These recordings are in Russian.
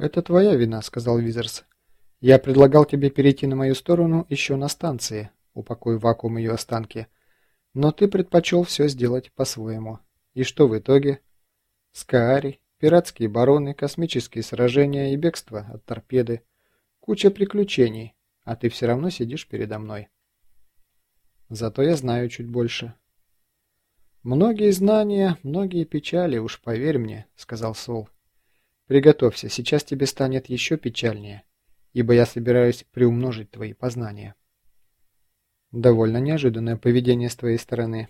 «Это твоя вина», — сказал Визерс. «Я предлагал тебе перейти на мою сторону еще на станции, упокой вакуум ее останки. Но ты предпочел все сделать по-своему. И что в итоге? Скаари, пиратские бароны, космические сражения и бегство от торпеды. Куча приключений, а ты все равно сидишь передо мной. Зато я знаю чуть больше». «Многие знания, многие печали, уж поверь мне», — сказал Сол. «Приготовься, сейчас тебе станет еще печальнее, ибо я собираюсь приумножить твои познания». Довольно неожиданное поведение с твоей стороны.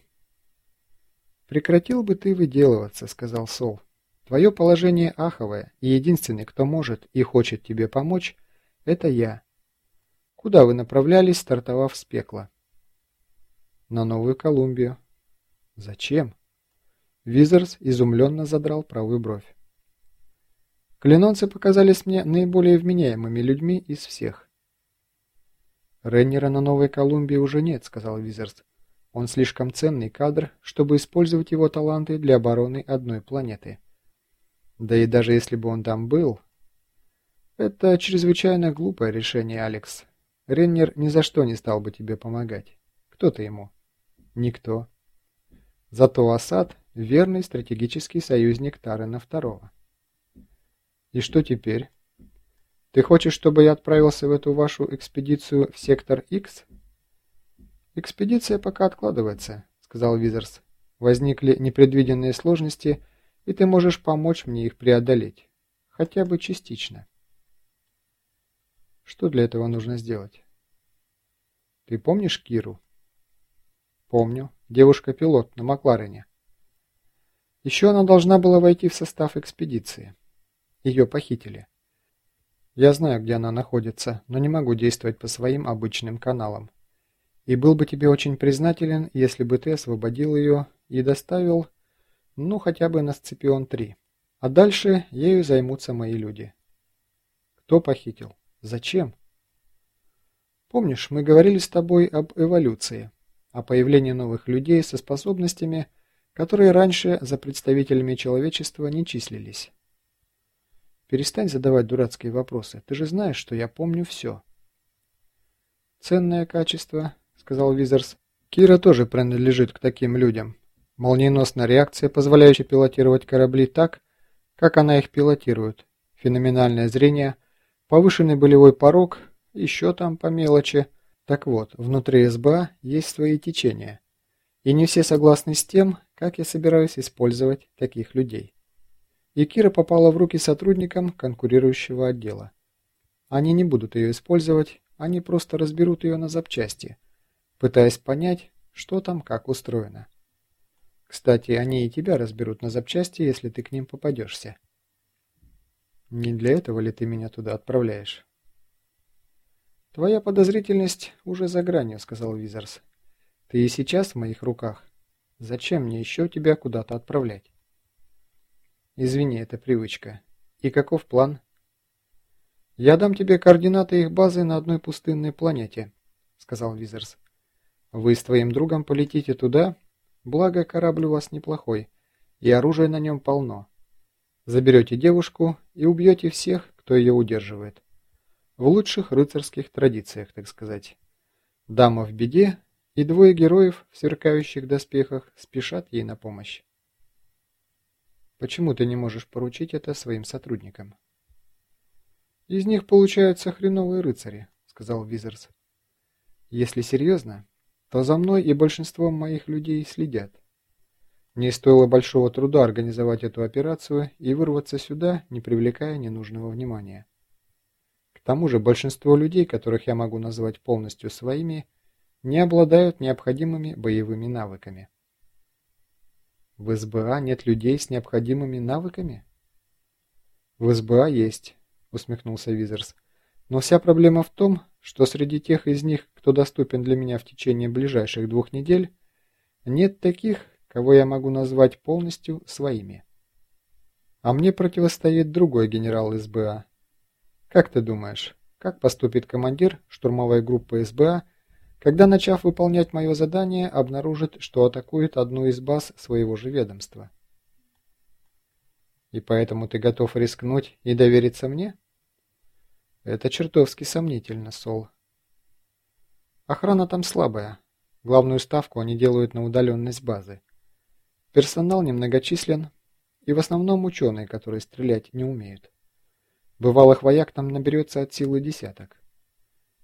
«Прекратил бы ты выделываться», — сказал Сол. «Твое положение аховое, и единственный, кто может и хочет тебе помочь, — это я. Куда вы направлялись, стартовав с пекла?» «На Новую Колумбию». «Зачем?» Визерс изумленно задрал правую бровь. Клинонцы показались мне наиболее вменяемыми людьми из всех. «Реннера на Новой Колумбии уже нет», — сказал Визерс. «Он слишком ценный кадр, чтобы использовать его таланты для обороны одной планеты. Да и даже если бы он там был...» «Это чрезвычайно глупое решение, Алекс. Реннер ни за что не стал бы тебе помогать. Кто ты ему?» «Никто». Зато Асад — верный стратегический союзник Тарена II. «И что теперь?» Ты хочешь, чтобы я отправился в эту вашу экспедицию в сектор X? Экспедиция пока откладывается, сказал Визерс. Возникли непредвиденные сложности, и ты можешь помочь мне их преодолеть. Хотя бы частично. Что для этого нужно сделать? Ты помнишь Киру? Помню. Девушка-пилот на Макларене. Еще она должна была войти в состав экспедиции. Ее похитили. Я знаю, где она находится, но не могу действовать по своим обычным каналам. И был бы тебе очень признателен, если бы ты освободил ее и доставил, ну, хотя бы на Сципион-3. А дальше ею займутся мои люди. Кто похитил? Зачем? Помнишь, мы говорили с тобой об эволюции, о появлении новых людей со способностями, которые раньше за представителями человечества не числились. Перестань задавать дурацкие вопросы. Ты же знаешь, что я помню все. Ценное качество, сказал Визерс. Кира тоже принадлежит к таким людям. Молниеносная реакция, позволяющая пилотировать корабли так, как она их пилотирует. Феноменальное зрение, повышенный болевой порог, еще там по мелочи. Так вот, внутри СБА есть свои течения. И не все согласны с тем, как я собираюсь использовать таких людей и Кира попала в руки сотрудникам конкурирующего отдела. Они не будут ее использовать, они просто разберут ее на запчасти, пытаясь понять, что там как устроено. Кстати, они и тебя разберут на запчасти, если ты к ним попадешься. Не для этого ли ты меня туда отправляешь? Твоя подозрительность уже за гранью, сказал Визерс. Ты и сейчас в моих руках. Зачем мне еще тебя куда-то отправлять? Извини, это привычка. И каков план? Я дам тебе координаты их базы на одной пустынной планете, сказал Визерс. Вы с твоим другом полетите туда, благо корабль у вас неплохой, и оружия на нем полно. Заберете девушку и убьете всех, кто ее удерживает. В лучших рыцарских традициях, так сказать. Дама в беде, и двое героев в сверкающих доспехах спешат ей на помощь. Почему ты не можешь поручить это своим сотрудникам? Из них получаются хреновые рыцари, сказал Визерс. Если серьезно, то за мной и большинством моих людей следят. Мне стоило большого труда организовать эту операцию и вырваться сюда, не привлекая ненужного внимания. К тому же большинство людей, которых я могу назвать полностью своими, не обладают необходимыми боевыми навыками. В СБА нет людей с необходимыми навыками? В СБА есть, усмехнулся Визерс. Но вся проблема в том, что среди тех из них, кто доступен для меня в течение ближайших двух недель, нет таких, кого я могу назвать полностью своими. А мне противостоит другой генерал СБА. Как ты думаешь, как поступит командир штурмовой группы СБА, когда, начав выполнять мое задание, обнаружит, что атакует одну из баз своего же ведомства. И поэтому ты готов рискнуть и довериться мне? Это чертовски сомнительно, Сол. Охрана там слабая. Главную ставку они делают на удаленность базы. Персонал немногочислен и в основном ученые, которые стрелять не умеют. Бывалых вояк там наберется от силы десяток.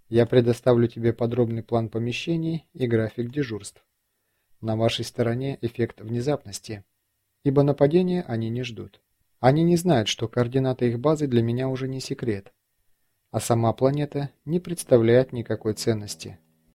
Я предоставлю тебе подробный план помещений и график дежурств. На вашей стороне эффект внезапности, ибо нападения они не ждут. Они не знают, что координаты их базы для меня уже не секрет, а сама планета не представляет никакой ценности